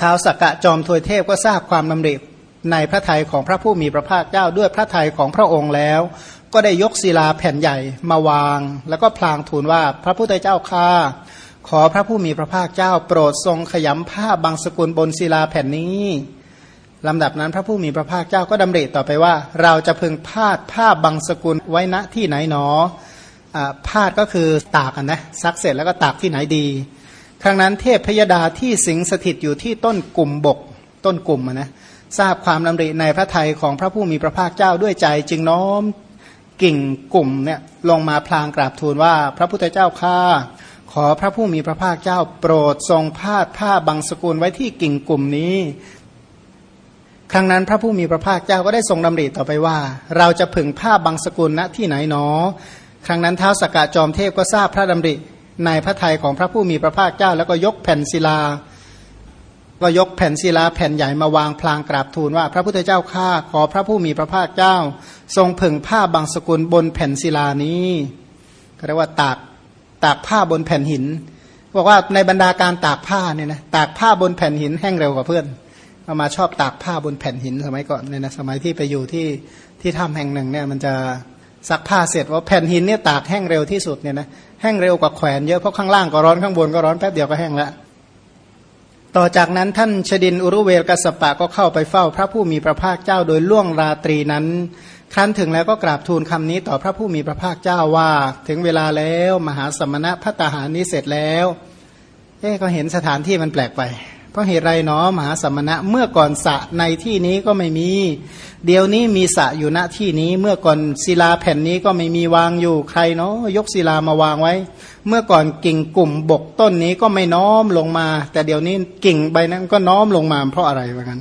ท้าวสักกะจอมทวยเทพก็ทราบความดำริในพระทัยของพระผู้มีพระภาคเจ้าด้วยพระทัยของพระองค์แล้ว ก็ได้ยกศิลาแผ่นใหญ่มาวาง แล้วก็พลางทูลว่าพระพุทธเจ้าข้าขอพระผู้มีพระภาคเจ้า โปรดทรงขยำผ้าบางสกุลบนศิลาแผ่นนี้ลำดับนั้นพระผู้มีพระภาคเจ้าก็ดำริต่อไปว่า เราจะพึงพาดผ้าบางสกุลไว้ณที่ไหนหนอพาดก็คือตากนนะซักเสร็จแล้วก็ตากที่ไหนดี ครั้งนั้นเทพพยดาที่สิงสถิตอยู่ที่ต้นกลุ่มบก ต้นกลุ่มนะทราบความดำริในพระทัยของพระผู้มีพระภาคเจ้าด้วยใจ จึงน้อมกิ่งกลุ่มเนี่ยลงมาพลางกราบทูลว่า พระพุทธเจ้าข้าขอพระผู้มีพระภาคเจ้า โปรดทรงพาดผ้าบางสกุลไว้ที่กิ่งกลุ่มนี้ ครั้งนั้นพระผู้มีพระภาคเจ้าก็ได้ทรงดำริต่อไปว่า เราจะผึ่งผ้าบางสกุลณที่ไหนหนอ ครั้งนั้นเท้าสกกะจอมเทพก็ทราบพระดำริ ในพระทัยของพระผู้มีพระภาคเจ้า แล้วก็ยกแผ่นศิลา ก็ยกแผ่นศิลาแผ่นใหญ่มาวางพลางกราบทูลว่า พระพุทธเจ้าข้าขอพระผู้มีพระภาคเจ้า ทรงผึ่งผ้าบางสกุลบนแผ่นศิลานี้ก็เรียกว่าตากตากผ้าบนแผ่นหินบอกว่าในบรรดาการตากผ้าเนี่ยนะตากผ้าบนแผ่นหินแห้งเร็วกว่าเพื่อนเอามาชอบตากผ้าบนแผ่นหินสมัยก่อนเนี่ยนะสมัยที่ไปอยู่ที่ที่ถ้ำแห่งหนึ่งเนี่ยมันจะซักผ้าเสร็จว่าแผ่นหินเนี่ยตากแห้งเร็วที่สุดเนี่ยนะ แห้งเร็วกว่าแขวนเยอะเพราะข้างล่างก็ร้อนข้างบนก็ร้อนแป๊บเดียวก็แห้งแล้วต่อจากนั้นท่านชดินอุรุเวลกสปะก็เข้าไปเฝ้าพระผู้มีพระภาคเจ้าโดยล่วงราตรีนั้น ครั้นถึงแล้วก็กราบทูลคำนี้ต่อพระผู้มีพระภาคเจ้าว่า ถึงเวลาแล้วมหาสมณะพัตหานี้เสร็จแล้ว เอ๊ก็เห็นสถานที่มันแปลกไป เพราะเหตุไรเนาะมหาสมณะเมื่อก่อนสะในที่นี้ก็ไม่มี เดี๋ยวนี้มีสะอยู่ณที่นี้เมื่อก่อนศิลาแผ่นนี้ก็ไม่มีวางอยู่ใครเนาะยกศิลามาวางไว้ เมื่อก่อนกิ่งกลุ่มบกต้นนี้ก็ไม่น้อมลงมา แต่เดี๋ยวนี้กิ่งใบนั้นก็น้อมลงมาเพราะอะไรวะกัน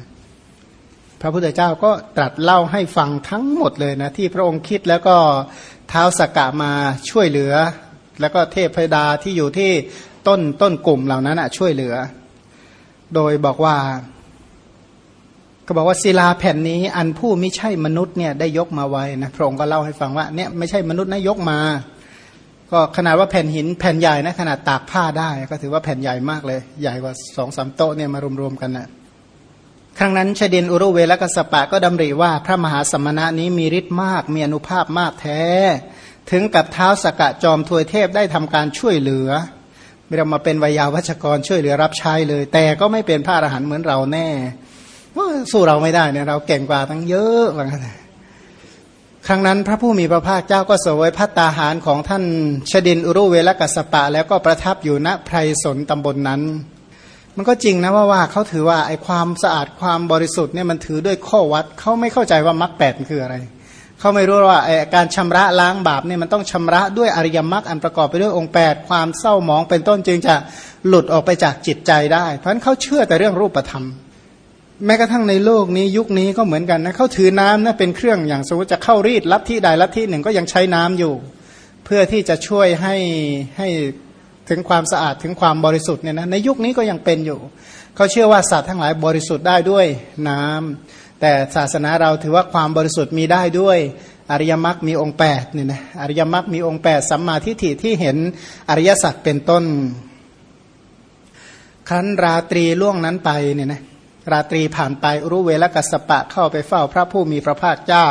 พระพุทธเจ้าก็ตรัสเล่าให้ฟังทั้งหมดเลยนะที่พระองค์คิดแล้วก็เท้าสกกะมาช่วยเหลือ แล้วก็เทพพดาที่อยู่ที่ต้นต้นกลุ่มเหล่านั้นช่วยเหลือ โดยบอกว่า ก็บอกว่าศิลาแผ่นนี้อันผู้ไม่ใช่มนุษย์เนี่ยได้ยกมาไว้นะพระองค์ก็เล่าให้ฟังว่าเนี่ยไม่ใช่มนุษย์นะยกมา ก็ขนาดว่าแผ่นหินแผ่นใหญ่นะขนาดตากผ้าได้ ก็ถือว่าแผ่นใหญ่มากเลย ใหญ่กว่าสองสามโต๊ะเนี่ยมารวมๆกันนะครั้งนั้นชดินอุรุเวลกสปะก็ดำริว่าพระมหาสมณะนี้มีฤทธิ์มาก มีอนุภาพมากแท้ ถึงกับเท้าสกะจอมทวยเทพได้ทำการช่วยเหลือ ไม่ได้มาเป็นวิยาวัชกรช่วยเหลือรับใช้เลย แต่ก็ไม่เป็นพระอรหันต์เหมือนเราแน่สู้เราไม่ได้เนี่ยเราเก่งกว่าทั้งเยอะว่างั้นครั้งนั้นพระผู้มีพระภาคเจ้าก็เสวยพัตตาหารของท่านชดินอุรุเวลกัสปะ แล้วก็ประทับอยู่ณไพรสนตำบลนนั้น มันก็จริงนะว่าว่าเขาถือว่าไอ้ความสะอาดความบริสุทธิ์เนี่ยมันถือด้วยข้อวัดเขาไม่เข้าใจว่ามรรคแปดคืออะไร เขาไม่รู้ว่าการชำระล้างบาปเนี่ยมันต้องชำระด้วยอริยมรรคอันประกอบไปด้วยองค์ 8 ความเศร้าหมองเป็นต้นจึงจะหลุดออกไปจากจิตใจได้ เพราะะนั้นเขาเชื่อแต่เรื่องรูปธรรม แม้กระทั่งในโลกนี้ยุคนี้ก็เหมือนกันนะเขาถือน้ำนะเป็นเครื่องอย่างสมมติจะเข้ารีดลัทธิใดลัทธิหนึ่งก็ยังใช้น้ำอยู่ เพื่อที่จะช่วยให้ให้ถึงความสะอาดถึงความบริสุทธิ์เนี่ยนะในยุคนี้ก็ยังเป็นอยู่ เขาเชื่อว่าสัตว์ทั้งหลายบริสุทธิ์ได้ด้วยน้ำแต่ศาสนาเราถือว่าความบริสุทธิ์มีได้ด้วยอริยมรรคมีองค์แปดเนี่ยนะอริยมรรคมีองค์แปดสัมมาทิฏฐิที่เห็นอริยสัจเป็นต้น ครั้นราตรีล่วงนั้นไปเนี่ยนะราตรีผ่านไปรู้เวลกัสปะเข้าไปเฝ้าพระผู้มีพระภาคเจ้า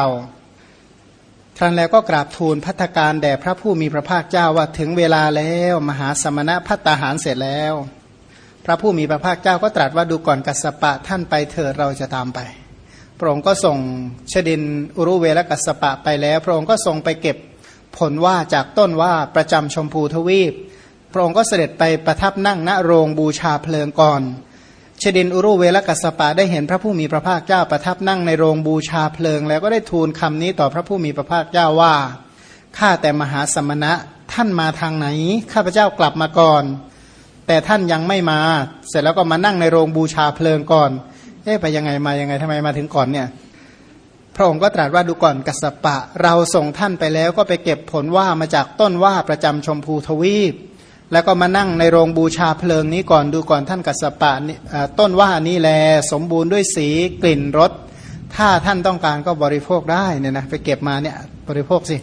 ท่านแล้วก็กราบทูลพัฒการแด่พระผู้มีพระภาคเจ้าว่าถึงเวลาแล้ว มหาสมณะพัตตาหารเสร็จแล้ว ระผู้มีพระภาคเจ้าก็ตรัสว่าดูก่อนกัสปะท่านไปเถิดเราจะตามไป พระองค์ก็ส่งชดินอุรุเวลกัสปะไปแล้ว พระองค์ก็ทรงไปเก็บผลว่าจากต้นว่าประจำชมพูทวีป พระองค์ก็เสด็จไปประทับนั่งณโรงบูชาเพลิงก่อนชดินอุรุเวลกัสปะได้เห็นพระผู้มีพระภาคเจ้าประทับนั่งในโรงบูชาเพลิง แล้วก็ได้ทูลคำนี้ต่อพระผู้มีพระภาคเจ้าว่าข้าแต่มหาสมณะท่านมาทางไหน ข้าพเจ้ากลับมาก่อน แต่ท่านยังไม่มา เสร็จแล้วก็มานั่งในโรงบูชาเพลิงก่อน เอ๊ะไปยังไงมายังไงทำไมมาถึงก่อนเนี่ย พระองค์ก็ตรัสว่าดูก่อนกัสปะ เราส่งท่านไปแล้วก็ไปเก็บผลว่ามาจากต้นว่าประจำชมพูทวีป แล้วก็มานั่งในโรงบูชาเพลิงนี้ก่อนดูก่อนท่านกัสปะต้นว่านี้แลสมบูรณ์ด้วยสีกลิ่นรสถ้าท่านต้องการก็บริโภคได้เนี่ยนะไปเก็บมาเนี่ยบริโภคสิ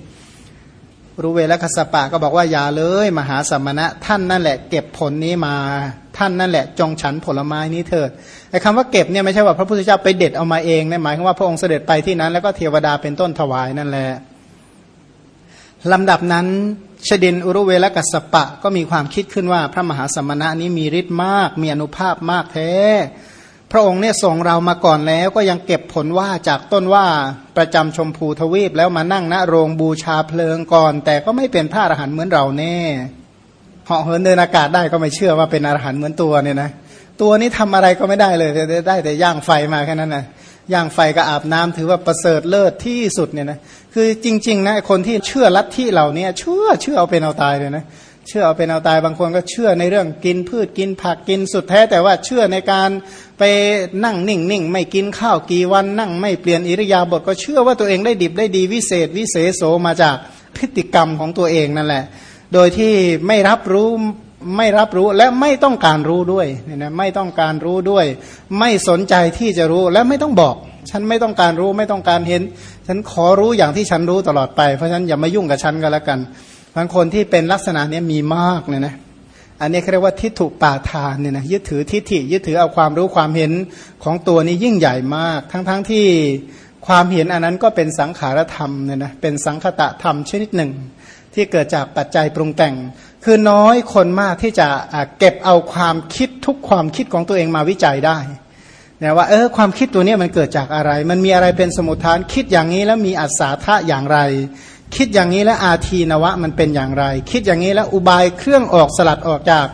รู้เวลคัสปะก็บอกว่าอย่าเลย มหาสมณะ ท่านนั่นแหละเก็บผลนี้มา ท่านนั่นแหละจงฉันผลไม้นี้เถิดไอ้คำว่าเก็บเนี่ยไม่ใช่ว่าพระพุทธเจ้าไปเด็ดเอามาเองนะหมายถึงว่าพระองค์เสด็จไปที่นั้นแล้วก็เทวดาเป็นต้นถวายนั่นแหละลำดับนั้นชดินอุรุเวลกัสปะก็มีความคิดขึ้นว่าพระมหาสมณะนี้มีฤทธิ์มาก มีอนุภาพมากแท้ พระองค์เนี่ยส่งเรามาก่อนแล้วก็ยังเก็บผลว่าจากต้นว่าประจำชมพูทวีปแล้วมานั่งณโรงบูชาเพลิงก่อน แต่ก็ไม่เป็นพระอรหันต์เหมือนเราแน่เหาะเหินเดินอากาศได้ก็ไม่เชื่อว่าเป็นอรหันต์เหมือนตัวเนี่ยนะตัวนี้ทำอะไรก็ไม่ได้เลยได้แต่ย่างไฟมาแค่นั้นนะย่างไฟก็อาบน้ำถือว่าประเสริฐเลิศที่สุดเนี่ยนะคือจริง ๆ นะคนที่เชื่อลัทธิเหล่านี้เชื่อเชื่อเอาเป็นเอาตายเลยนะ เชื่อเอาเป็นเอาตายบางคนก็เชื่อในเรื่องกินพืชกินผักกินสุดแท้ แต่ว่าเชื่อในการไปนั่งนิ่งๆไม่กินข้าวกี่วันนั่งไม่เปลี่ยนอิริยาบถก็เชื่อว่าตัวเองได้ดิบได้ดีวิเศษ วิเศษโสมาจากพฤติกรรมของตัวเองนั่นแหละ โดยที่ไม่รับรู้ไม่รับรู้และไม่ต้องการรู้ด้วยเนี่ยนะไม่ต้องการรู้ด้วย ไม่สนใจที่จะรู้และไม่ต้องบอก ฉันไม่ต้องการรู้ไม่ต้องการเห็น ฉันขอรู้อย่างที่ฉันรู้ตลอดไปเพราะฉะนั้นอย่ามายุ่งกับฉันก็แล้วกัน บางคนที่เป็นลักษณะนี้มีมากเลยนะอันนี้เรียกว่าทิฏฐุปาทานเนี่ยนะยึดถือทิฏฐิยึดถือเอาความรู้ความเห็นของตัวนี้ยิ่งใหญ่มาก ทั้งๆทที่ความเห็นอันนั้นก็เป็นสังขารธรรมเนี่ยนะเป็นสังคตะธรรมชนิดหนึ่ง ที่เกิดจากปัจจัยปรุงแต่ง คือน้อยคนมากที่จะเก็บเอาความคิดทุกความคิดของตัวเองมาวิจัยได้นะว่าเออความคิดตัวนี้มันเกิดจากอะไร มันมีอะไรเป็นสมุทฐานคิดอย่างนี้แล้วมีอัศาธะอย่างไร คิดอย่างนี้แล้วอาทีนวะมันเป็นอย่างไร คิดอย่างนี้แล้วอุบายเครื่องออกสลัดออกจาก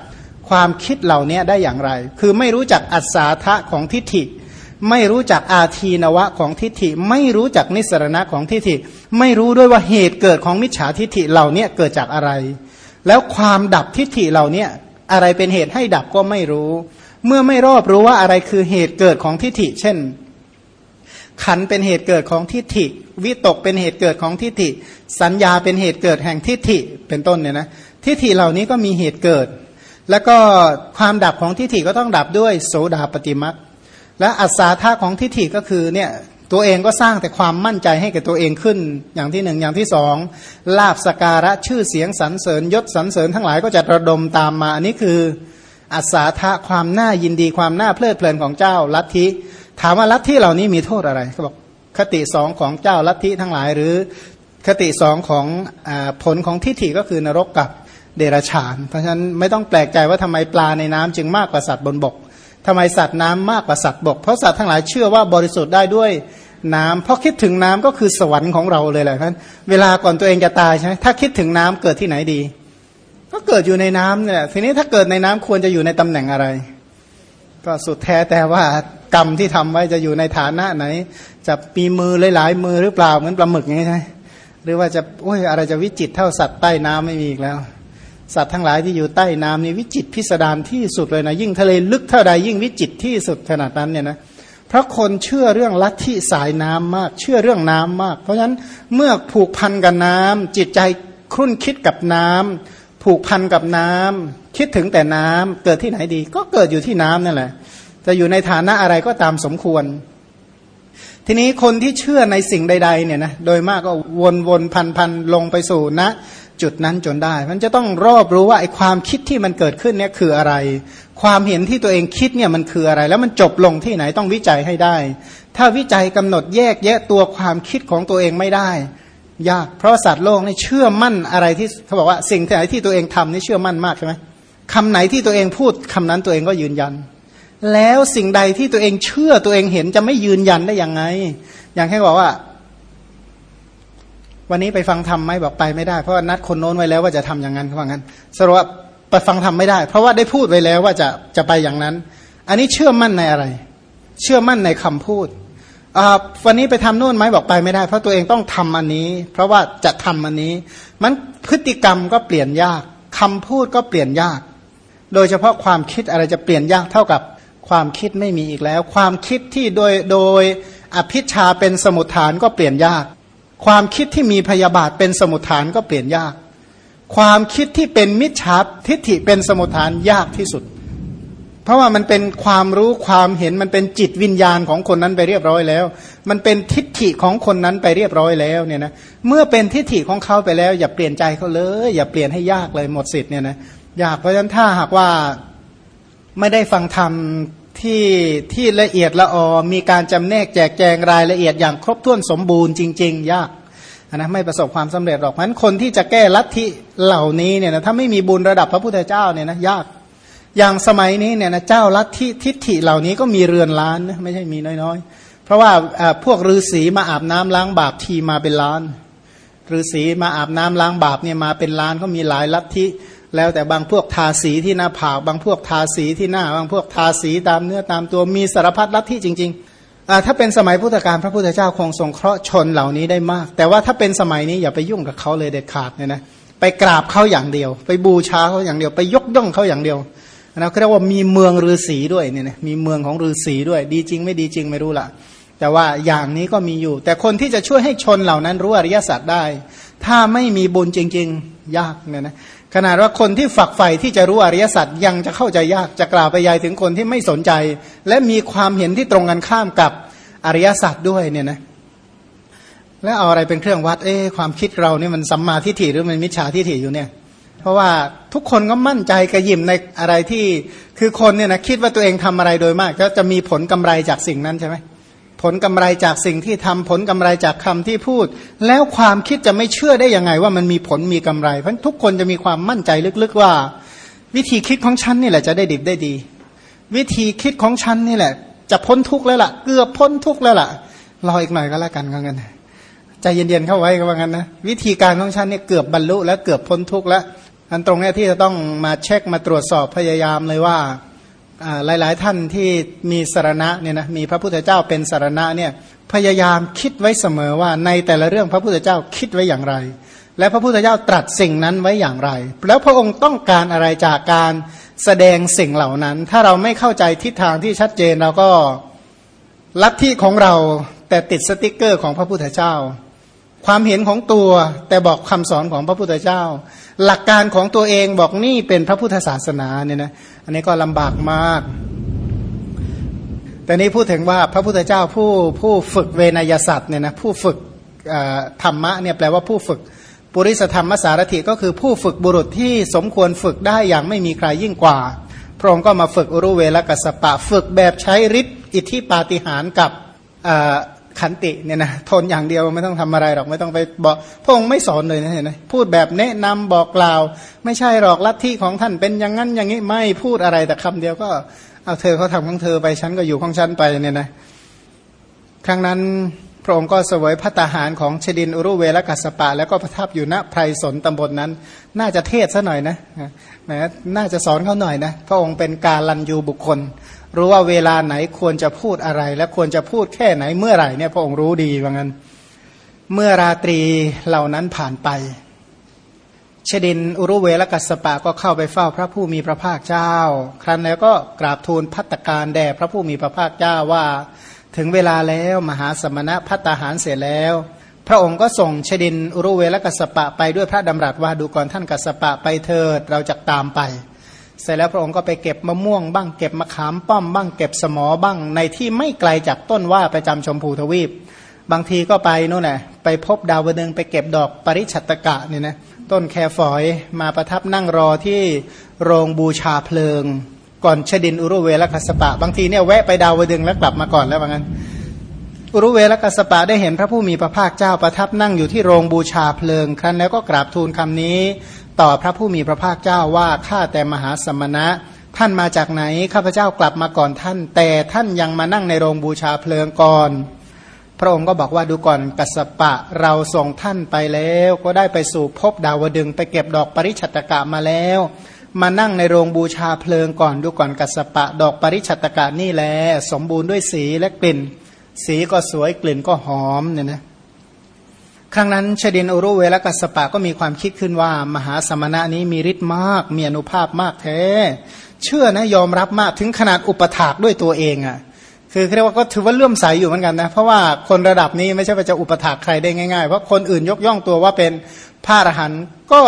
ความคิดเหล่านี้ได้อย่างไร คือไม่รู้จักอัศาธะของทิฏฐิ ไม่รู้จักอาทีนวะของทิฏฐิ ไม่รู้จักนิสรณะของทิฏฐิ ไม่รู้ด้วยว่าเหตุเกิดของมิจฉาทิฏฐิเหล่านี้เกิดจากอะไร แล้วความดับทิฏฐิเหล่านี้อะไรเป็นเหตุให้ดับก็ไม่รู้ เมื่อไม่รอบรู้ว่าอะไรคือเหตุเกิดของทิฏฐิ เช่น ขันเป็นเหตุเกิดของทิฏฐิ วิตกเป็นเหตุเกิดของทิฏฐิ สัญญาเป็นเหตุเกิดแห่งทิฏฐิเป็นต้นเนี่ยนะทิฏฐิเหล่านี้ก็มีเหตุเกิด แล้วก็ความดับของทิฏฐิก็ต้องดับด้วยโสดาปฏิมัตและอัศาธาของทิฏฐิก็คือเนี่ยตัวเองก็สร้างแต่ความมั่นใจให้กับตัวเองขึ้น อย่างที่หนึ่งอย่างที่สองลาบสการะชื่อเสียงสรรเสริญยศสรรเสริญทั้งหลายก็จะระดมตามมาอันนี้คืออาสาทะความน่ายินดีความน่าเพลิดเพลินของเจ้าลัทธิถามว่าลัทธิเหล่านี้มีโทษอะไรเขาบอกคติสองของเจ้าลัทธิทั้งหลายหรือคติสองของอผลของทิฏฐิก็คือนรกกับเดรัจฉาน เพราะฉะนั้นไม่ต้องแปลกใจว่าทำไมปลาในน้ำจึงมากกว่าสัตว์บนบกทำไมสัตว์น้ำมากกว่าสัตว์บก เพราะสัตว์ทั้งหลายเชื่อว่าบริสุทธิ์ได้ด้วยน้ำเพราะคิดถึงน้ำก็คือสวรรค์ของเราเลยแหละท่านเวลาก่อนตัวเองจะตายใช่ไหมถ้าคิดถึงน้ำเกิดที่ไหนดี ก็เกิดอยู่ในน้ำเนี่ยทีนี้ถ้าเกิดในน้ำควรจะอยู่ในตำแหน่งอะไร ก็สุดแท้แต่ว่า กรรมที่ทำไว้จะอยู่ในฐานะไหน จะมีมือหลายๆมือหรือเปล่าเหมือนปลาหมึกอย่างนี้ใช่ไหมหรือว่าจะโอ้ยอะไรจะวิจิตเท่าสัตว์ใต้น้ำไม่มีอีกแล้ว สัตว์ทั้งหลายที่อยู่ใต้น้ำนี่วิจิตพิสดารที่สุดเลยนะยิ่งทะเลลึกเท่าใดยิ่งวิจิตที่สุดขนาดนั้นเนี่ยนะเพราะคนเชื่อเรื่องลัทธิสายน้ำมาก เชื่อเรื่องน้ำมาก เพราะฉะนั้นเมื่อผูกพันกับน้ำจิตใจครุ่นคิดกับน้ำผูกพันกับน้ำคิดถึงแต่น้ำเกิดที่ไหนดี ก็เกิดอยู่ที่น้ำนั่นแหละ จะอยู่ในฐานะอะไรก็ตามสมควร ทีนี้คนที่เชื่อในสิ่งใดๆเนี่ยนะโดยมากก็วนวนพันพันลงไปสู่ณนะจุดนั้นจนได้ มันจะต้องรอบรู้ว่าไอ้ความคิดที่มันเกิดขึ้นเนี่ยคืออะไร ความเห็นที่ตัวเองคิดเนี่ยมันคืออะไร แล้วมันจบลงที่ไหนต้องวิจัยให้ได้ ถ้าวิจัยกำหนดแยกแยะตัวความคิดของตัวเองไม่ได้ ยากเพราะสัตว์โลกนี่เชื่อมั่นอะไรที่เขาบอกว่าสิ่งไหนที่ตัวเองทำนี่เชื่อมั่นมากใช่ไหมคำไหนที่ตัวเองพูดคำนั้นตัวเองก็ยืนยัน แล้วสิ่งใดที่ตัวเองเชื่อตัวเองเห็นจะไม่ยืนยันได้ยังไง อย่างแค่บอกว่า วันนี้ไปฟังธรรมไหมบอกไปไม่ได้เพราะนัดคนโน้นไว้แล้วว่าจะทำอย่างนั้นเขาบอกงั้นสรุปไปฟังธรรมไม่ได้ เพราะว่าได้พูดไว้แล้วว่าจะจะไปอย่างนั้น อันนี้เชื่อมั่นในอะไร เชื่อมั่นในคำพูดวันนี้ไปทำโน่นไหมบอกไปไม่ได้ เพราะตัวเองต้องทำอันนี้ เพราะว่าจะทำอันนี้ มันพฤติกรรมก็เปลี่ยนยากคำพูดก็เปลี่ยนยาก โดยเฉพาะความคิดอะไรจะเปลี่ยนยากเท่ากับ ความคิดไม่มีอีกแล้ว ความคิดที่โดยโดยอภิชาเป็นสมุทฐานก็เปลี่ยนยาก ความคิดที่มีพยาบาทเป็นสมุทฐานก็เปลี่ยนยาก ความคิดที่เป็นมิจฉาทิฏฐิเป็นสมุทฐานยากที่สุด เพราะว่ามันเป็นความรู้ความเห็นมันเป็นจิตวิญญาณของคนนั้นไปเรียบร้อยแล้ว มันเป็นทิฏฐิของคนนั้นไปเรียบร้อยแล้วเนี่ยนะเมื่อเป็นทิฏฐิของเขาไปแล้ว อย่าเปลี่ยนใจเขาเลย อย่าเปลี่ยนให้ยากเลยหมดสิทธิ์เนี่ยนะยากเพราะฉะนั้นถ้าหากว่าไม่ได้ฟังธรรม ที่ที่ละเอียดละออมีการจำแนกแจกแจงรายละเอียดอย่างครบถ้วนสมบูรณ์จริง ๆ ยากนะไม่ประสบความสำเร็จหรอกเพราะฉะนั้นคนที่จะแก้ลัทธิเหล่านี้เนี่ยนะถ้าไม่มีบุญระดับพระพุทธเจ้าเนี่ยนะยากอย่างสมัยนี้เนี่ยนะเจ้าลัทธิทิฏฐิเหล่านี้ก็มีเรือนล้านนะไม่ใช่มีน้อยๆ เพราะว่าพวกฤาษีมาอาบน้ำล้างบาปทีมาเป็นล้านฤาษีมาอาบน้ำล้างบาปเนี่ยมาเป็นล้านก็มีหลายลัทธิ แล้วแต่บางพวกทาสีที่หน้าผากบางพวกทาสีที่หน้า บางพวกทาสีตามเนื้อตามตัวมีสารพัดลัทธิจริงๆถ้าเป็นสมัยพุทธกาลพระพุทธเจ้าคงทรงเคราะห์ชนเหล่านี้ได้มาก แต่ว่าถ้าเป็นสมัยนี้อย่าไปยุ่งกับเขาเลยเด็ดขาดเนี่ยนะไปกราบเขาอย่างเดียว ไปบูชาเขาอย่างเดียว ไปยกย่องเขาอย่างเดียวนะเขาเรียกว่ามีเมืองฤาษีด้วยเนี่ยนะมีเมืองของฤาษีด้วย ดีจริงไม่ดีจริงไม่รู้ละแต่ว่าอย่างนี้ก็มีอยู่ แต่คนที่จะช่วยให้ชนเหล่านั้นรู้อริยสัจได้ ถ้าไม่มีบุญจริง ๆ ยากเนี่ยนะ ขนาดว่าคนที่ฝักใฝ่ที่จะรู้อริยสัจยังจะเข้าใจยากจะกล่าวไปยายถึงคนที่ไม่สนใจ และมีความเห็นที่ตรงกันข้ามกับอริยสัจด้วยเนี่ยนะแล้วเอาอะไรเป็นเครื่องวัดเอ๊ความคิดเราเนี่ยมันสัมมาทิฏฐิหรือมันมิจฉาทิฏฐิอยู่เนี่ย เพราะว่าทุกคนก็มั่นใจกระยิมในอะไรที่คือคนเนี่ยนะคิดว่าตัวเองทำอะไรโดยมาก ก็จะมีผลกำไรจากสิ่งนั้นใช่ไหม ผลกำไรจากสิ่งที่ทำผลกำไรจากคำที่พูด แล้วความคิดจะไม่เชื่อได้ยังไง ว่ามันมีผลมีกำไร เพราะทุกคนจะมีความมั่นใจลึกๆว่า วิธีคิดของฉันนี่แหละจะได้ดิบได้ดี วิธีคิดของฉันนี่แหละ จะพ้นทุกข์แล้วล่ะ เกือบพ้นทุกข์แล้วล่ะรออีกหน่อยก็แล้วกันก็งั้นใจเย็นๆเข้าไว้ก็ว่างั้นนะวิธีการของฉันเนี่ยเกือบบรรลุแล้วเกือบพ้นทุกข์แล้วอันตรงนี้ที่จะต้องมาเช็คมาตรวจสอบพยายามเลยว่า หลายๆท่านที่มีสารณะเนี่ยนะมีพระพุทธเจ้าเป็นสารณะเนี่ยพยายามคิดไว้เสมอว่าในแต่ละเรื่องพระพุทธเจ้าคิดไว้อย่างไร และพระพุทธเจ้าตรัสสิ่งนั้นไว้อย่างไร แล้วพระองค์ต้องการอะไรจากการแสดงสิ่งเหล่านั้น ถ้าเราไม่เข้าใจทิศทางที่ชัดเจนเราก็ลัทธิของเราแต่ติดสติกเกอร์ของพระพุทธเจ้า ความเห็นของตัวแต่บอกคำสอนของพระพุทธเจ้า หลักการของตัวเองบอกนี่เป็นพระพุทธศาสนาเนี่ยนะอันนี้ก็ลำบากมาก แต่นี้พูดถึงว่าพระพุทธเจ้าผู้ผู้ฝึกเวนยสัตว์เนี่ยนะผู้ฝึกธรรมะเนี่ยแปลว่าผู้ฝึกปุริสธรรมสารถิก็คือผู้ฝึกบุรุษที่สมควรฝึกได้อย่างไม่มีใครยิ่งกว่า พระองค์ก็มาฝึกอุรุเวลกัสปะ ฝึกแบบใช้ฤทธิ์อิทธิปาฏิหารกับ ขันติเนี่ยนะทนอย่างเดียวไม่ต้องทำอะไรหรอกไม่ต้องไปบอกพระองค์ไม่สอนเลยนะเห็นไหมพูดแบบแนะนำบอกกล่าว ไม่ใช่หรอกลัทธิของท่านเป็นอย่างนั้นอย่างนี้ไม่พูดอะไรแต่คำเดียวก็เอาเธอเขาทำของเธอไปฉันก็อยู่ของฉันไปเนี่ยนะครั้งนั้นพระองค์ก็เสวยพัตาหารของชดินอุรุเวลกัสปะ แล้วก็ประทับอยู่ณไพรสนตำบลนนั้น น่าจะเทศซะหน่อยนะนะน่าจะสอนเขาหน่อยนะ พระองค์เป็นการลันยูบุคคล รู้ว่าเวลาไหนควรจะพูดอะไร และควรจะพูดแค่ไหนเมื่อไหร่เนี่ยพระองค์รู้ดีว่างั้น เมื่อราตรีเหล่านั้นผ่านไปเชดินอุรุเวลกัสปะก็เข้าไปเฝ้าพระผู้มีพระภาคเจ้า ครั้นแล้วก็กราบทูลพัตการแด่พระผู้มีพระภาคเจ้าว่า ถึงเวลาแล้วมหาสมณะพัตหารเสร็จแล้ว พระองค์ก็ส่งเชดินอุรุเวลกัสปะไปด้วยพระดำรัสว่าดูก่อนท่านกัสปะไปเถิดเราจะตามไป เสร็จแล้วพระองค์ก็ไปเก็บมะม่วงบ้างเก็บมะขามป้อมบ้างเก็บสมอบ้างในที่ไม่ไกลจากต้นว่าประจำชมพูทวีป บางทีก็ไปนู่นน่ะไปพบดาวดึงไปเก็บดอกปริชัตกะเนี่ยนะต้นแคฝอยมาประทับนั่งรอที่โรงบูชาเพลิง ก่อนชดินอุรุเวลกัสปะ บางทีเนี่ยแวะไปดาวดึงแล้วกลับมาก่อนแล้วว่างั้นอุรุเวลกัสปะได้เห็นพระผู้มีพระภาคเจ้าประทับนั่งอยู่ที่โรงบูชาเพลิง ครั้นแล้วก็กราบทูลคำนี้ ต่อพระผู้มีพระภาคเจ้าว่าข้าแต่มหาสมณะ ท่านมาจากไหนข้าพเจ้ากลับมาก่อนท่าน แต่ท่านยังมานั่งในโรงบูชาเพลิงก่อนพระองค์ก็บอกว่าดูก่อนกัสปะเราส่งท่านไปแล้ว ก็ได้ไปสู่พบดาวดึงไปเก็บดอกปริชัตกะมาแล้ว มานั่งในโรงบูชาเพลิงก่อนดูก่อนกัสปะ ดอกปริชัตกะนี่แหละสมบูรณ์ด้วยสีและกลิ่น สีก็สวยกลิ่นก็หอมเนี่ยนะ ครั้งนั้นชดินอุรุเวลกัสปะก็มีความคิดขึ้นว่า มหาสมณะนี้มีฤทธิ์มาก มีอนุภาพมากแท้ เชื่อนะยอมรับมากถึงขนาดอุปถากด้วยตัวเองอะ่ะคือเรียกว่าก็ถือว่าเลื่อมใสยอยู่เหมือนกันนะ เพราะว่าคนระดับนี้ไม่ใช่ว่าจะอุปถากใครได้ง่ายๆ เพราะคนอื่นยกย่องตัวว่าเป็นพระอรหันต์ก็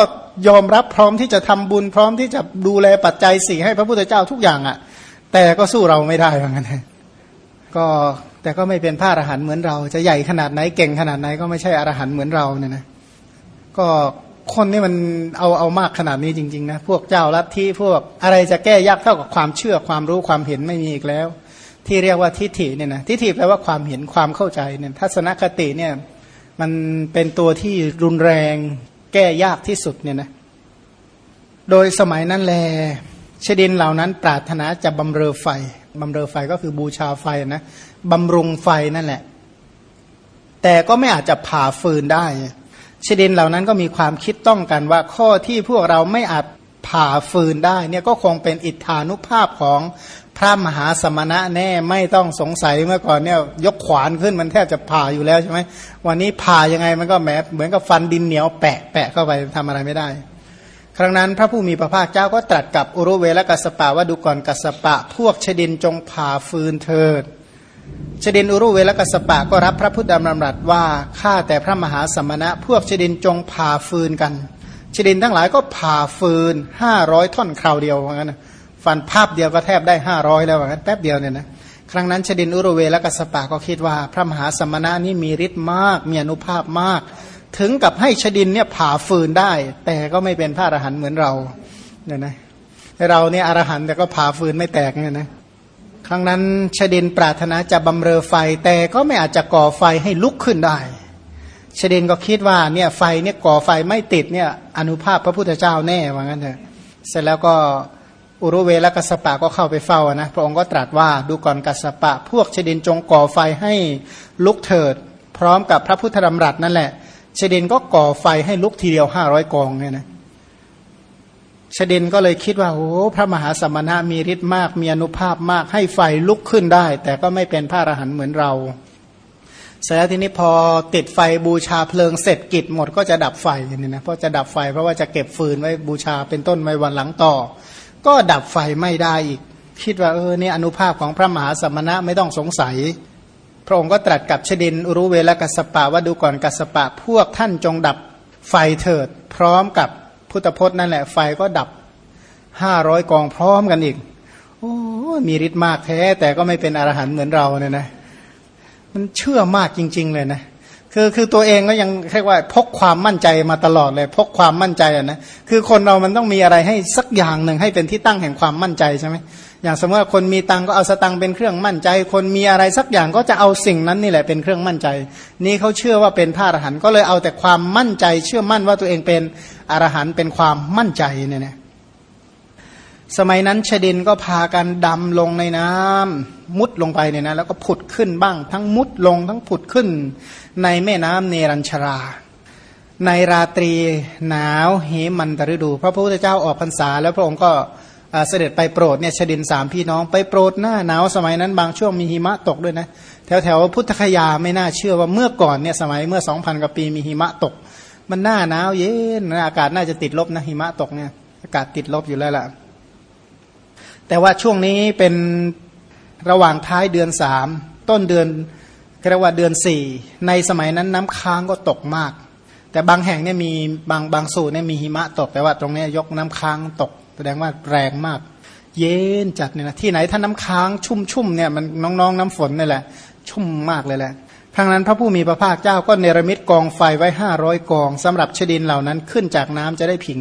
ยอมรับพร้อมที่จะทำบุญพร้อมที่จะดูแลปัจจัยสี่ให้พระพุทธเจ้าทุกอย่างอะ่ะแต่ก็สู้เราไม่ได้เหมือนกันก็ แต่ก็ไม่เป็นพระอรหันต์เหมือนเรา จะใหญ่ขนาดไหนเก่งขนาดไหนก็ไม่ใช่อรหันต์เหมือนเราเนี่ยนะก็คนนี่มันเอาเอามากขนาดนี้จริงๆนะพวกเจ้าลัทธิพวกอะไรจะแก้ยากเท่ากับความเชื่อความรู้ความเห็นไม่มีอีกแล้ว ที่เรียกว่าทิฏฐิเนี่ยนะทิฏฐิแปลว่าความเห็นความเข้าใจเนี่ยทัศนคติเนี่ยมันเป็นตัวที่รุนแรงแก้ยากที่สุดเนี่ยนะโดยสมัยนั้นแลชดินเหล่านั้นปรารถนาจะบำเรอไฟบำเรอไฟก็คือบูชาไฟนะ บำรุงไฟนั่นแหละ แต่ก็ไม่อาจจะผ่าฟืนได้ชดินเหล่านั้นก็มีความคิดต้องกันว่าข้อที่พวกเราไม่อาจผ่าฟืนได้เนี่ยก็คงเป็นอิทธานุภาพของพระมหาสมณะแน่ไม่ต้องสงสัยเมื่อก่อนเนี่ยยกขวานขึ้นมันแทบจะผ่าอยู่แล้วใช่ไหมวันนี้ผ่ายังไงมันก็แหมเหมือนกับฟันดินเหนียวแปะแปะเข้าไปทำอะไรไม่ได้ ครั้งนั้นพระผู้มีพระภาคเจ้าก็ตรัสกับอุรุเวลกัสปะว่าดูก่อนกัสปะ พวกชดินจงผ่าฟืนเถิด ชดินอุรุเวลกัสปะก็รับพระพุทธดำรัสว่าข้าแต่พระมหาสมณะ พวกชดินจงผ่าฟืนกันชดินทั้งหลายก็ผ่าฟืนห้าร้อยท่อนคราวเดียวว่างั้นฟันภาพเดียวก็แทบได้ห้าร้อยแล้วว่างั้นแป๊บเดียวเนี่ยนะครั้งนั้นชดินอุรุเวลกัสปะก็คิดว่า พระมหาสมณะนี้มีฤทธิ์มาก มีอนุภาพมาก ถึงกับให้ชดินเนี่ยผ่าฟืนได้ แต่ก็ไม่เป็นพระอรหันต์เหมือนเราเนี่ยนะเราเนี่ยอรหันต์แต่ก็ผ่าฟืนไม่แตกเนี่ยนะ ครั้งนั้นชดินปรารถนาจะบำเรอไฟแต่ก็ไม่อาจจะก่อไฟให้ลุกขึ้นได้ชดินก็คิดว่าเนี่ยไฟเนี่ยก่อไฟไม่ติดเนี่ยอนุภาพพระพุทธเจ้าแน่ว่างั้นเถอะเสร็จแล้วก็อุรุเวลกัสปะก็เข้าไปเฝ้านะพระองค์ก็ตรัสว่าดูก่อนกัสปะ พวกชดินจงก่อไฟให้ลุกเถิด พร้อมกับพระพุทธธรรมรัตนั่นแหละชดินก็ก่อไฟให้ลุกทีเดียวห้าร้อยกองเนี่ยนะ ชดินก็เลยคิดว่าโอ้พระมหาสมณะมีฤทธิ์มาก มีอนุภาพมากให้ไฟลุกขึ้นได้ แต่ก็ไม่เป็นพระอรหันต์เหมือนเรา เสร็จแล้วทีนี้พอติดไฟบูชาเพลิงเสร็จกิจหมดก็จะดับไฟนี่นะเพราะจะดับไฟเพราะว่าจะเก็บฟืนไว้บูชาเป็นต้นไว้วันหลังต่อ ก็ดับไฟไม่ได้อีก คิดว่าเออเนี่ยอนุภาพของพระมหาสมณะไม่ต้องสงสัย พระองค์ก็ตรัสกับชดินรู้เวลากัสปะว่าดูก่อนกัสปะพวกท่านจงดับไฟเถิด พร้อมกับ พุทธพจน์นั่นแหละไฟก็ดับห้าร้อยกองพร้อมกันอีก โอ้มีฤทธิ์มากแท้ แต่ก็ไม่เป็นอรหันต์เหมือนเราเนี่ยนะ มันเชื่อมากจริง ๆ เลยนะคือคือตัวเองก็ยังเรียกว่าพกความมั่นใจมาตลอดเลยพกความมั่นใจอะนะคือคนเรามันต้องมีอะไรให้สักอย่างหนึ่งให้เป็นที่ตั้งแห่งความมั่นใจใช่ไหม อย่างสมมติว่าคนมีตังก็เอาสตังเป็นเครื่องมั่นใจ คนมีอะไรสักอย่างก็จะเอาสิ่งนั้นนี่แหละเป็นเครื่องมั่นใจ นี่เขาเชื่อว่าเป็นพระอรหันต์ก็เลยเอาแต่ความมั่นใจ เชื่อมั่นว่าตัวเองเป็นอรหันต์เป็นความมั่นใจเนี่ยนะสมัยนั้นชดินก็พากันดำลงในน้ำมุดลงไปเนี่ยนะแล้วก็ผุดขึ้นบ้าง ทั้งมุดลงทั้งผุดขึ้น ในแม่น้ำเนรัญชรา ในราตรีหนาวเหมันตฤดู พระพุทธเจ้าออกพรรษาแล้วพระองค์ก็ เสด็จไปโปรดเนี่ยชดินสามพี่น้องไปโปรดหน้าหนาวสมัยนั้นบางช่วงมีหิมะตกด้วยนะแถวแถวพุทธคยาไม่น่าเชื่อว่าเมื่อก่อนเนี่ยสมัยเมื่อสองพันกว่าปีมีหิมะตก มันหน้าหนาวเย็นอากาศน่าจะติดลบนะหิมะตกเนี่ยอากาศติดลบอยู่แล้วล่ะ แต่ว่าช่วงนี้เป็นระหว่างท้ายเดือนสามต้นเดือนเรียกว่าเดือนสี่ในสมัยนั้นน้ำค้างก็ตกมาก แต่บางแห่งเนี่ยมีบางบางสูตรเนี่ยมีหิมะตกแต่ว่าตรงนี้ยกน้ำค้างตก แสดงว่าแรงมาก เย็นจัดเนี่ยนะที่ไหนถ้าน้ำค้างชุ่มๆเนี่ยมันน้องๆน้ำฝนนี่แหละ ชุ่มมากเลยแหละทางนั้นพระผู้มีพระภาคเจ้าก็เนรมิตกองไฟไว้ห้าร้อยกองสำหรับชดินเหล่านั้นขึ้นจากน้ำจะได้ผิง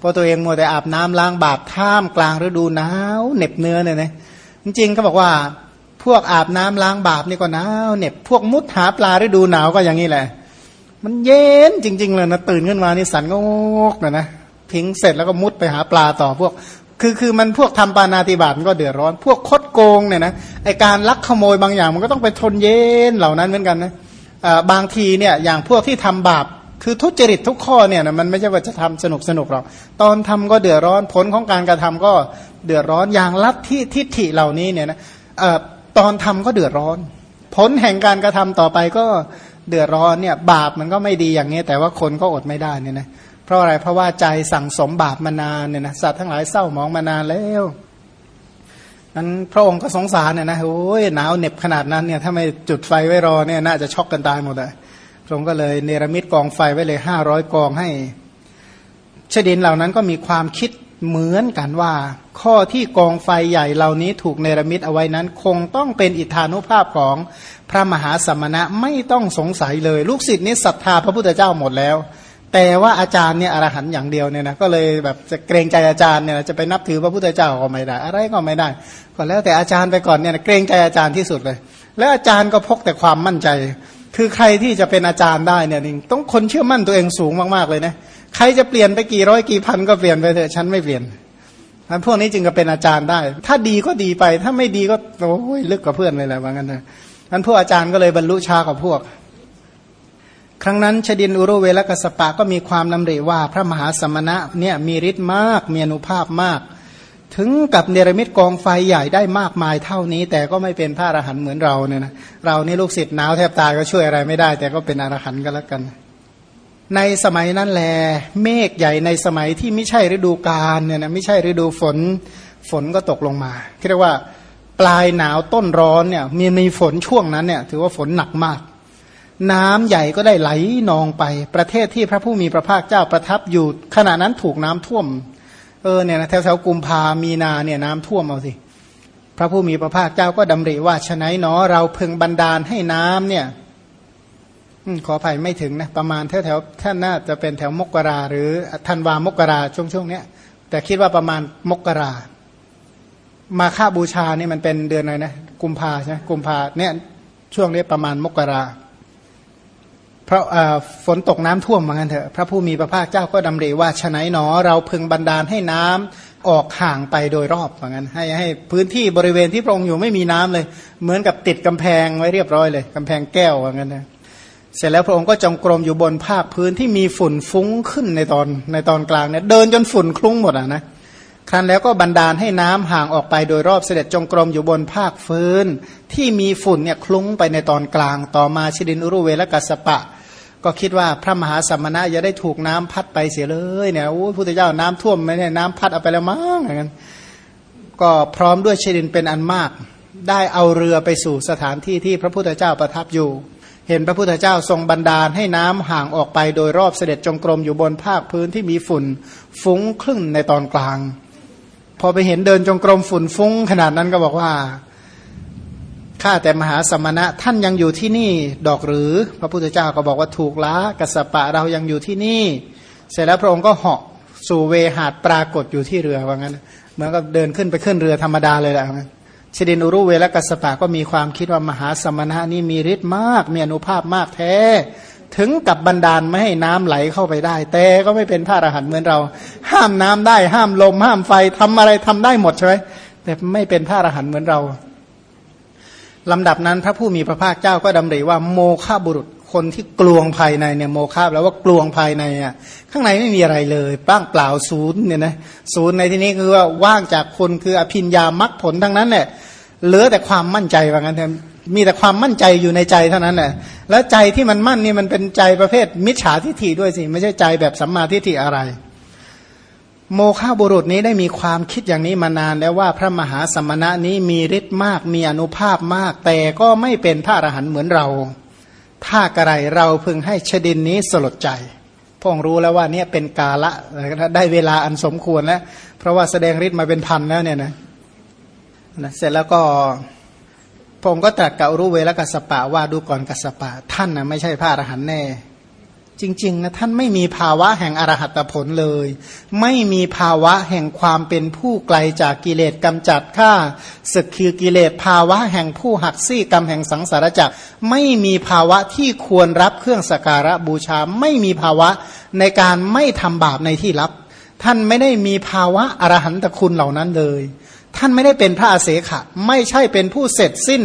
พอตัวเองมัวแต่อาบน้ำล้างบาปท่ามกลางฤดูหนาวเหน็บเนื้อเนี่ยนะจริงๆเขาบอกว่าพวกอาบน้ำล้างบาปนี่ก็หนาวเหน็บพวกมุดหาปลาฤดูหนาวก็อย่างนี้แหละ มันเย็นจริง ๆ เลยนะตื่นขึ้นมานี่สันก็งกนะนะ ทิ้งเสร็จแล้วก็มุดไปหาปลาต่อพวก คือคือมันพวกทำปานาติบาตมันก็เดือดร้อน พวกคดโกงเนี่ยนะไอการลักขโมยบางอย่างมันก็ต้องไปทนเย็นเหล่านั้นเหมือนกันนะบางทีเนี่ยอย่างพวกที่ทำบาปคือทุจริตทุกข้อเนี่ยนะมันไม่ใช่ว่าจะทำสนุกสนุกหรอกตอนทำก็เดือดร้อนผลของการกระทำก็เดือดร้อนอย่างลัทธิทิฏฐิเหล่านี้เนี่ยนะตอนทำก็เดือดร้อน ผลแห่งการกระทำต่อไปก็เดือดร้อนเนี่ยบาปมันก็ไม่ดีอย่างนี้ แต่ว่าคนก็อดไม่ได้เนี่ยนะ เพราะอะไรเพราะว่าใจสั่งสมบาปมานานเนี่ยนะสัตว์ทั้งหลายเศร้าหมองมานานแล้วนั้นพระองค์ก็สงสารเนี่ยนะโอ้ยหนาวเหน็บขนาดนั้นเนี่ยถ้าไม่จุดไฟไว้รอเนี่ยน่าจะช็อกกันตายหมดเลยพระองค์ก็เลยเนรมิตกองไฟไว้เลยห้าร้อยกองให้ชดินเหล่านั้นก็มีความคิดเหมือนกันว่า ข้อที่กองไฟใหญ่เหล่านี้ถูกเนรมิตเอาไว้นั้น คงต้องเป็นอิทธานุภาพของพระมหาสมณะไม่ต้องสงสัยเลย ลูกศิษย์นี้ศรัทธาพระพุทธเจ้าหมดแล้ว แต่ว่าอาจารย์เนี่ยอรหันต์อย่างเดียวเนี่ยนะก็เลยแบบจะเกรงใจอาจารย์เนี่ยจะไปนับถือพระพุทธเจ้าก็ไม่ได้ อะไรก็ไม่ได้ก็แล้วแต่อาจารย์ไปก่อนเนี่ยเกรงใจอาจารย์ที่สุดเลย แล้วอาจารย์ก็พกแต่ความมั่นใจ คือใครที่จะเป็นอาจารย์ได้เนี่ยต้องคนเชื่อมั่นตัวเองสูงมากๆเลยนะใครจะเปลี่ยนไปกี่ร้อยกี่พันก็เปลี่ยนไปเถอะฉันไม่เปลี่ยนพวกนี้จึงจะเป็นอาจารย์ได้ ถ้าดีก็ดีไป ถ้าไม่ดีก็โอ้ยลึกกว่าเพื่อนเลยแหละว่างั้นนะนั้นพวกอาจารย์ก็เลยบรรลุชากว่าพวก ครั้งนั้นชดินอุรุเวลกสปะก็มีความนำริว่าพระมหาสมณะเนี่ยมีฤทธิ์มากมีอนุภาพมาก ถึงกับเนรมิตกองไฟใหญ่ได้มากมายเท่านี้ แต่ก็ไม่เป็นพระอรหันต์เหมือนเราเนี่ยนะเรานี่ลูกศิษย์หนาวแทบตายก็ช่วยอะไรไม่ได้ แต่ก็เป็นอรหันต์ก็แล้วกัน ในสมัยนั้นแล เมฆใหญ่ในสมัยที่ไม่ใช่ฤดูกาลเนี่ยนะไม่ใช่ฤดูฝนฝนก็ตกลงมาเรียกว่าปลายหนาวต้นร้อนเนี่ยมีมีฝนช่วงนั้นเนี่ยถือว่าฝนหนักมาก น้ำใหญ่ก็ได้ไหลนองไป ประเทศที่พระผู้มีพระภาคเจ้าประทับอยู่ขณะนั้นถูกน้ำท่วม เออเนี่ยนะแถวแถวกุมภามีนาเนี่ยน้ำท่วมเอาสิ พระผู้มีพระภาคเจ้าก็ดำริว่าฉนัยเนาะเราพึงบันดาลให้น้ำเนี่ยขออภัยไม่ถึงนะ ประมาณแถวแถวท่านน่าจะเป็นแถวมกรา หรือธันวามกราช่วงช่วงนี้ย แต่คิดว่าประมาณมกรา มาค่าบูชานี่มันเป็นเดือนอะไรนะ กุมภาใช่ไหมกุมภาเนี่ยช่วงนี้ประมาณมกรา พราะฝนตกน้ำท่วมเหมือนกันเถอะพระผู้มีพระภาคเจ้าก็ดำริว่าฉนัยหนอ เราพึงบันดาลให้น้ำออกห่างไปโดยรอบเหมือนกันให้ให้พื้นที่บริเวณที่พระองค์อยู่ไม่มีน้ำเลย เหมือนกับติดกำแพงไว้เรียบร้อยเลยกำแพงแก้วเหมือนกันนะเสร็จแล้วพระองค์ก็จงกรมอยู่บนภาคพื้นที่มีฝุ่นฟุ้งขึ้นในตอนในตอนกลางเนี่ยเดินจนฝุ่นคลุ้งหมดอะนะ ครั้นแล้วก็บันดาลให้น้ำห่างออกไปโดยรอบเสด็จจงกรมอยู่บนภาคฟื้น ที่มีฝุ่นเนี่ยคลุ้งไปในตอนกลางต่อมาชิดินอุรุเวลกัสปะ ก็คิดว่าพระมหาสัมมณะจะได้ถูกน้ำพัดไปเสียเลยเนี่ยโอ้พุทธเจ้าน้ำท่วมไหม่ได้น้ำพัดเอาไปแล้วมั้งอย่างนั้นก็พร้อมด้วยชิดินเป็นอันมาก ได้เอาเรือไปสู่สถานที่ที่พระพุทธเจ้าประทับอยู่ เห็นพระพุทธเจ้าทรงบันดาลให้น้ำห่างออกไปโดยรอบเสด็จจงกรมอยู่บนภาคพื้นที่มีฝุ่น ฟุ้งครึ่งในตอนกลาง พอไปเห็นเดินจงกรมฝุ่นฟุ้งขนาดนั้นก็บอกว่าข้าแต่มหาสมณะท่านยังอยู่ที่นี่ดอกหรือ พระพุทธเจ้าก็บอกว่าถูกละกัสปะเรายังอยู่ที่นี่ เสร็จแล้วพระองค์ก็เหาะสู่เวหาดปรากฏอยู่ที่เรือว่างั้นเหมือนกับเดินขึ้นไปขึ้นเรือธรรมดาเลยแหละชดินุรุเวและกัสปะก็มีความคิดว่ามหาสมณะนี่มีฤทธิ์มาก มีอนุภาพมากแท้ ถึงกับบันดาลไม่ให้น้ำไหลเข้าไปได้ แต่ก็ไม่เป็นพระอรหันต์เหมือนเรา ห้ามน้ำได้ ห้ามลม ห้ามไฟทำอะไรทำได้หมดใช่ไหมแต่ไม่เป็นพระอรหันต์เหมือนเราลำดับนั้นพระผู้มีพระภาคเจ้าก็ดำริว่าโมฆะบุรุษคนที่กลวงภายในเนี่ยโมฆะแล้วว่ากลวงภายในอะข้างในไม่มีอะไรเลยป้างเปล่าศูนย์เนี่ยนะศูนย์ในที่นี้คือว่าว่างจากคนคืออภินยามรรคผลทั้งนั้นแหละเหลือแต่ความมั่นใจว่างั้นเถอะ มีแต่ความมั่นใจอยู่ในใจเท่านั้นแหละแล้วใจที่มันมั่นนี่มันเป็นใจประเภทมิจฉาทิฐิด้วยสิ ไม่ใช่ใจแบบสัมมาทิฏฐิอะไร โมฆะบุรุษนี้ได้มีความคิดอย่างนี้มานานแล้วว่าพระมหาสมณะนี้มีฤทธิ์มากมีอนุภาพมาก แต่ก็ไม่เป็นพระอรหันต์เหมือนเรา ถ้ากระไรเราพึงให้ชดินนี้สลดใจพงรู้แล้วว่าเนี่ยเป็นกาละได้เวลาอันสมควรแล้ว เพราะว่าแสดงฤทธิ์มาเป็นพันแล้วเนี่ยนะนะเสร็จแล้วก็ พระองค์ก็ตรัสกับรู้เวลกัสปะว่าดูก่อนกัสปะ ท่านนะไม่ใช่พระอรหันต์แน่ จริงๆนะท่านไม่มีภาวะแห่งอรหัตผลเลย ไม่มีภาวะแห่งความเป็นผู้ไกลจากกิเลสกำจัดข้าศึกคือกิเลสภาวะแห่งผู้หักซี่กรรมแห่งสังสารจักรไม่มีภาวะที่ควรรับเครื่องสการะบูชา ไม่มีภาวะในการไม่ทำบาปในที่ลับ ท่านไม่ได้มีภาวะอรหันตคุณเหล่านั้นเลย ท่านไม่ได้เป็นพระอาเสขะ ไม่ใช่เป็นผู้เสร็จสิ้น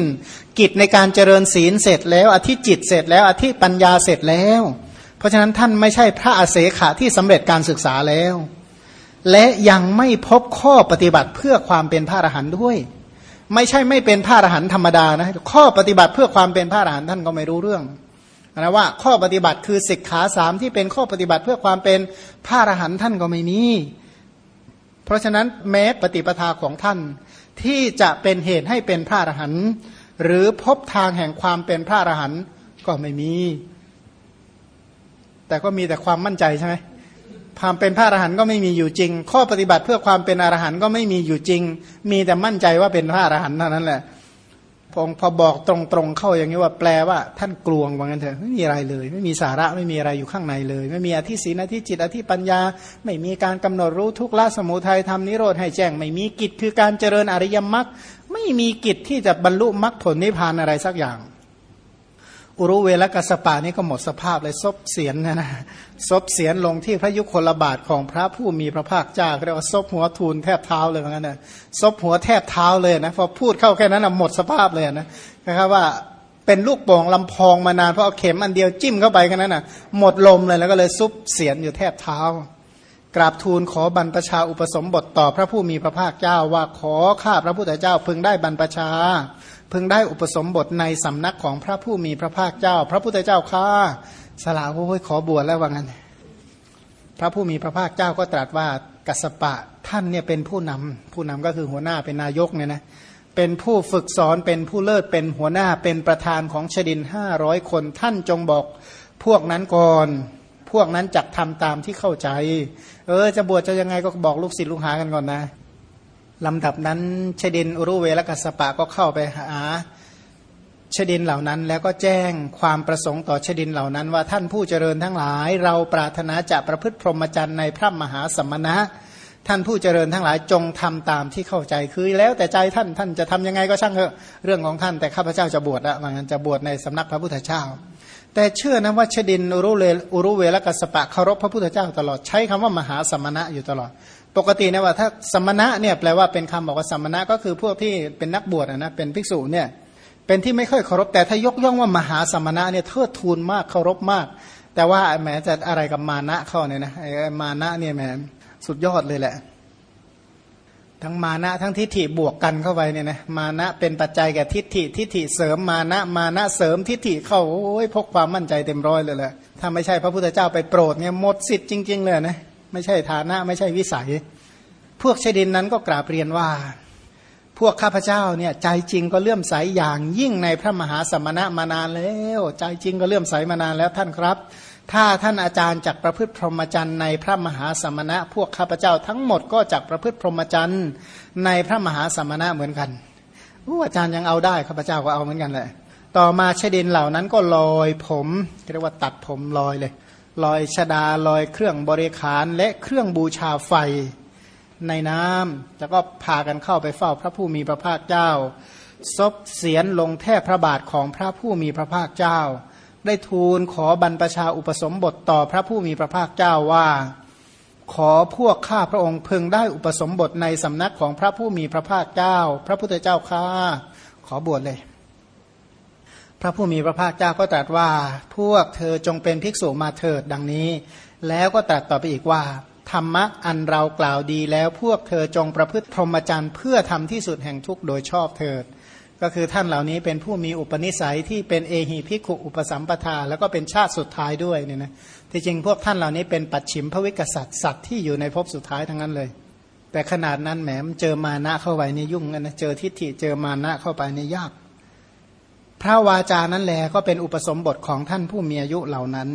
กิจในการเจริญศีลเสร็จแล้ว อธิจิตเสร็จแล้ว อธิปัญญาเสร็จแล้ว เพราะฉะนั้นท่านไม่ใช่พระอาเสขะที่สำเร็จการศึกษาแล้ว และยังไม่พบข้อปฏิบัติเพื่อความเป็นพระอรหันต์ด้วย ไม่ใช่ไม่เป็นพระอรหันต์ธรรมดานะข้อปฏิบัติเพื่อความเป็นพระอรหันต์ท่านก็ไม่รู้เรื่องนะว่าข้อปฏิบัติคือสิกขาสามที่เป็นข้อปฏิบัติเพื่อความเป็นพระอรหันต์ท่านก็ไม่มี เพราะฉะนั้นแม้ปฏิปทาของท่าน ที่จะเป็นเหตุให้เป็นพระอรหันต์หรือพบทางแห่งความเป็นพระอรหันต์ก็ไม่มี แต่ก็มีแต่ความมั่นใจใช่ไหมความเป็นพระอรหันต์ก็ไม่มีอยู่จริง ข้อปฏิบัติเพื่อความเป็นอรหันต์ก็ไม่มีอยู่จริง มีแต่มั่นใจว่าเป็นพระอรหันต์เท่านั้นแหละ พอพอบอกตรงๆเข้าอย่างนี้ว่าแปลว่าท่านกลวงว่างั้นเถอะไม่มีอะไรเลย ไม่มีสาระไม่มีอะไรอยู่ข้างในเลย ไม่มีอธิศีนอธิจิตอธิปัญญา ไม่มีการกำหนดรู้ทุกละสมุทัยทำนิโรธให้แจ้ง ไม่มีกิจคือการเจริญอริยมรรคไม่มีกิจที่จะบรรลุมรรคผลนิพพานอะไรสักอย่าง อุรุเวลกัสปานี่ก็หมดสภาพเลยซบเสียนนะนะซบเสียนลงที่พระยุคลบาทของพระผู้มีพระภาคเจ้าเรียกว่าซบหัวทูลแทบเท้าเลยเหมือนกันนะซบหัวแทบเท้าเลยนะพอพูดเข้าแค่นั้นนะหมดสภาพเลยนะนะครับว่าเป็นลูกโป่งลำพองมานานเพราะเอาเข็มอันเดียวจิ้มเข้าไปแค่นั้นนะหมดลมเลยแล้วก็เลยซุบเสียนอยู่แทบเท้ากราบทูลขอบรรพชาอุปสมบทต่อพระผู้มีพระภาคเจ้าว่าขอข้าพระพุทธเจ้าพึงได้บรรพชา พึงได้อุปสมบทในสำนักของพระผู้มีพระภาคเจ้า พระพุทธเจ้าข้าสละโอ้ยขอบวชแล้วว่างั้น พระผู้มีพระภาคเจ้าก็ตรัสว่ากัสปะท่านเนี่ยเป็นผู้นำผู้นำก็คือหัวหน้าเป็นนายกเนี่ยนะเป็นผู้ฝึกสอนเป็นผู้เลิศเป็นหัวหน้าเป็นประธานของชดินห้าร้อยคน ท่านจงบอกพวกนั้นก่อน พวกนั้นจักทำตามที่เข้าใจ เออ จะบวชจะยังไงก็บอกลูกศิษย์ลูกหากันก่อนนะ ลำดับนั้นเชดินอุรุเวลกัสปะก็เข้าไปหาเชดินเหล่านั้น แล้วก็แจ้งความประสงค์ต่อเชดินเหล่านั้น ว่าท่านผู้เจริญทั้งหลาย เราปรารถนาจะประพฤติพรหมจรรย์ในพระมหาสมณะ ท่านผู้เจริญทั้งหลายจงทำตามที่เข้าใจคือแล้วแต่ใจท่านท่านจะทำยังไงก็ช่างเถอะเรื่องของท่านแต่ข้าพเจ้าจะบวชละว่างั้นจะบวชในสำนักพระพุทธเจ้า แต่เชื่อนะว่าเชดินอุรุเลอุรุเวลกัสปะเคารพพระพุทธเจ้าตลอดใช้คำว่ามหาสมณะอยู่ตลอด ปกตินะว่าถ้าสมณะเนี่ยแปลว่าเป็นคำบอกว่าสมณะก็คือพวกที่เป็นนักบวชนะเป็นภิกษุเนี่ยเป็นที่ไม่ค่อยเคารพแต่ถ้ายกย่องว่ามหาสมณะเนี่ยเทิดทูนมากเคารพมาก แต่ว่าแหมจะอะไรกับมานะเข้าเนี่ยนะไอ้มานะเนี่ยแหมสุดยอดเลยแหละ ทั้งมานะทั้งทิฏฐิบวกกันเข้าไปเนี่ยนะมานะเป็นปัจจัยแก่ทิฏฐิทิฏฐิเสริมมานะมานะเสริมทิฏฐิเข้าโอ้ยพกความมั่นใจเต็มร้อยเลยแหละถ้าไม่ใช่พระพุทธเจ้าไปโปรดเนี่ยหมดสิทธิ์จริง ๆ เลยนะ ไม่ใช่ฐานะ ไม่ใช่วิสัย พวกเชดินนั้นก็กราบเรียนว่า พวกข้าพเจ้าเนี่ยใจจริงก็เลื่อมใสอย่างยิ่งในพระมหาสมณะมานานแล้ว ใจจริงก็เลื่อมใสมานานแล้วท่านครับ ถ้าท่านอาจารย์จักประพฤติพรหมจรรย์ในพระมหาสมณะ พวกข้าพเจ้าทั้งหมดก็จักประพฤติพรหมจรรย์ในพระมหาสมณะเหมือนกันอู้อาจารย์ยังเอาได้ข้าพเจ้าก็เอาเหมือนกันแหละต่อมาเชดินเหล่านั้นก็ลอยผมเรียกว่าตัดผมลอยเลย ลอยชดาลอยเครื่องบริขารและเครื่องบูชาไฟในน้ำแล้วก็พากันเข้าไปเฝ้าพระผู้มีพระภาคเจ้า ซบเสียนลงแทบพระบาทของพระผู้มีพระภาคเจ้า ได้ทูลขอบรรพชาอุปสมบทต่อพระผู้มีพระภาคเจ้าว่า ขอพวกข้าพระองค์พึงได้อุปสมบทในสำนักของพระผู้มีพระภาคเจ้า พระพุทธเจ้าข้าขอบวชเลย พระผู้มีพระภาคเจ้าก็ตรัสว่า พวกเธอจงเป็นภิกษุมาเถิดดังนี้ แล้วก็ตรัสต่อไปอีกว่า ธรรมะอันเรากล่าวดีแล้วพวกเธอจงประพฤติพรหมจรรย์เพื่อทำที่สุดแห่งทุกโดยชอบเถิด ก็คือท่านเหล่านี้เป็นผู้มีอุปนิสัยที่เป็นเอหิพิขุอุปสัมปทา แล้วก็เป็นชาติสุดท้ายด้วยเนี่ยนะที่จริงพวกท่านเหล่านี้เป็นปัจฉิมพวิกษัตริย์สัตว์ที่อยู่ในภพสุดท้ายทั้งนั้นเลย แต่ขนาดนั้นแหมเจอมานะเข้าไปนี่ยุ่งกันนะเจอทิฏฐิเจอมานะเข้าไปนี่ยาก พระวาจานั้นแหละก็เป็นอุปสมบทของท่านผู้มีอายุเหล่านั้น